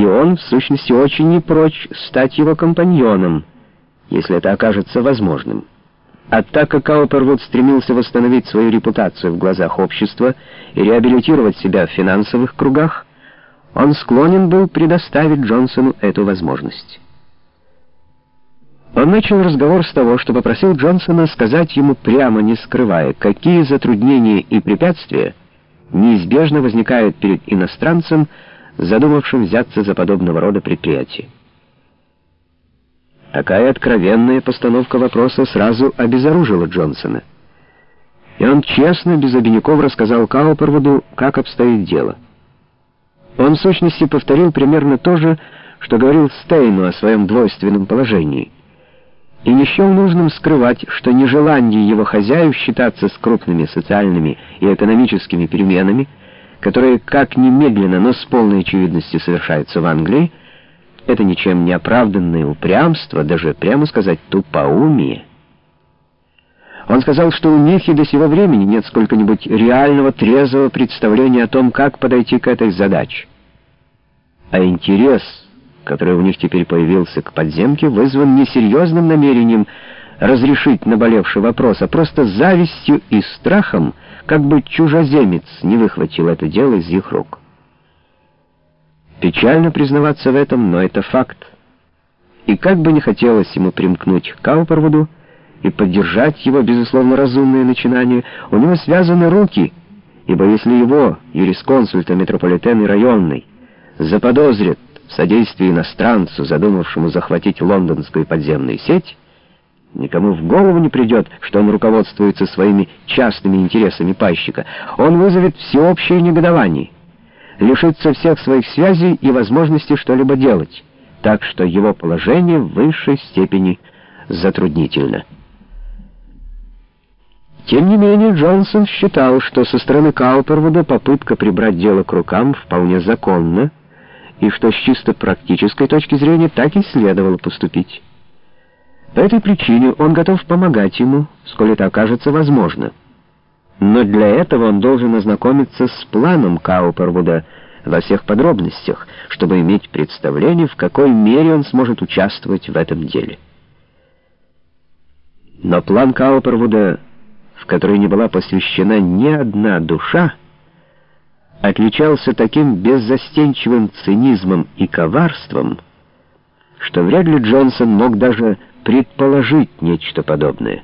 и он, в сущности, очень не прочь стать его компаньоном, если это окажется возможным. А так как Каупервуд стремился восстановить свою репутацию в глазах общества и реабилитировать себя в финансовых кругах, он склонен был предоставить Джонсону эту возможность. Он начал разговор с того, что попросил Джонсона сказать ему прямо, не скрывая, какие затруднения и препятствия неизбежно возникают перед иностранцем, задумавшим взяться за подобного рода предприятие. Такая откровенная постановка вопроса сразу обезоружила Джонсона. И он честно, без обиняков рассказал Каупервуду, как обстоит дело. Он в сущности повторил примерно то же, что говорил Стейну о своем двойственном положении. И не счел нужным скрывать, что нежелание его хозяев считаться с крупными социальными и экономическими переменами, которые как немедленно, но с полной очевидностью совершаются в Англии, это ничем не оправданное упрямство, даже, прямо сказать, тупоумие. Он сказал, что у них и до сего времени нет сколько-нибудь реального, трезвого представления о том, как подойти к этой задаче. А интерес, который у них теперь появился к подземке, вызван не серьезным намерением разрешить наболевший вопрос, а просто завистью и страхом, как бы чужеземец не выхватил это дело из их рук. Печально признаваться в этом, но это факт. И как бы не хотелось ему примкнуть к Каупервуду и поддержать его, безусловно, разумное начинание, у него связаны руки, ибо если его, юрисконсульта метрополитен и районный, заподозрят в содействии иностранцу, задумавшему захватить лондонскую подземную сеть, никому в голову не придет, что он руководствуется своими частными интересами пайщика. Он вызовет всеобщее негодование лишится всех своих связей и возможности что-либо делать, так что его положение в высшей степени затруднительно. Тем не менее, Джонсон считал, что со стороны Каупервуда попытка прибрать дело к рукам вполне законна, и что с чисто практической точки зрения так и следовало поступить. По этой причине он готов помогать ему, сколь это окажется возможно. Но для этого он должен ознакомиться с планом Каупервуда во всех подробностях, чтобы иметь представление, в какой мере он сможет участвовать в этом деле. Но план Каупервуда, в который не была посвящена ни одна душа, отличался таким беззастенчивым цинизмом и коварством, что вряд ли Джонсон мог даже предположить нечто подобное.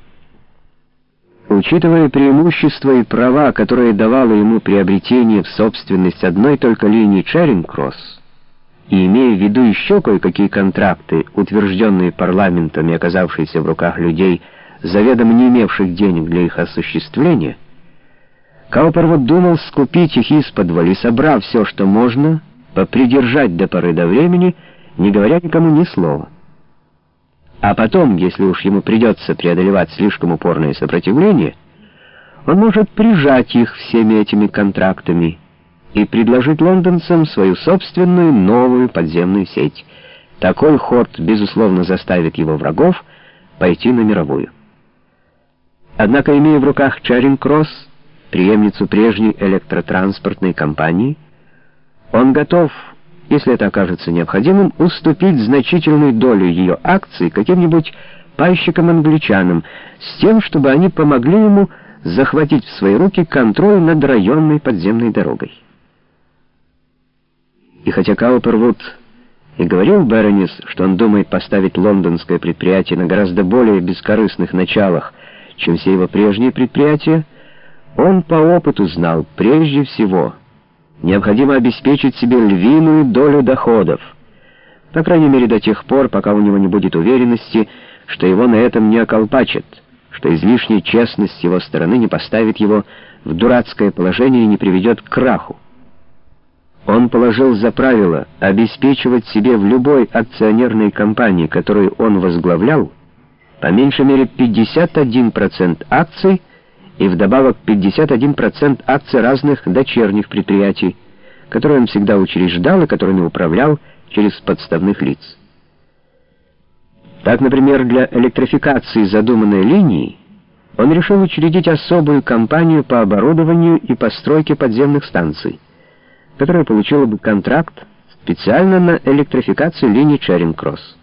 Учитывая преимущества и права, которые давало ему приобретение в собственность одной только линии Чаринг-Кросс, и имея в виду еще кое-какие контракты, утвержденные парламентом и оказавшиеся в руках людей, заведомо не имевших денег для их осуществления, Каупервуд думал скупить их из-под собрав все, что можно, попридержать до поры до времени, не говоря никому ни слова. А потом, если уж ему придется преодолевать слишком упорное сопротивление, он может прижать их всеми этими контрактами и предложить лондонцам свою собственную новую подземную сеть. Такой ход, безусловно, заставит его врагов пойти на мировую. Однако, имея в руках Чаринг-Кросс, преемницу прежней электротранспортной компании, он готов если это окажется необходимым, уступить значительную долю ее акций каким-нибудь пайщикам-англичанам, с тем, чтобы они помогли ему захватить в свои руки контроль над районной подземной дорогой. И хотя Каупервуд и говорил Беронис, что он думает поставить лондонское предприятие на гораздо более бескорыстных началах, чем все его прежние предприятия, он по опыту знал прежде всего — необходимо обеспечить себе львиную долю доходов, по крайней мере до тех пор, пока у него не будет уверенности, что его на этом не околпачат, что излишняя честность его стороны не поставит его в дурацкое положение и не приведет к краху. Он положил за правило обеспечивать себе в любой акционерной компании, которую он возглавлял, по меньшей мере 51% акций и вдобавок 51% акций разных дочерних предприятий, которые он всегда учреждал и которыми управлял через подставных лиц. Так, например, для электрификации задуманной линии он решил учредить особую компанию по оборудованию и постройке подземных станций, которая получила бы контракт специально на электрификацию линии Чаринг-Кросс.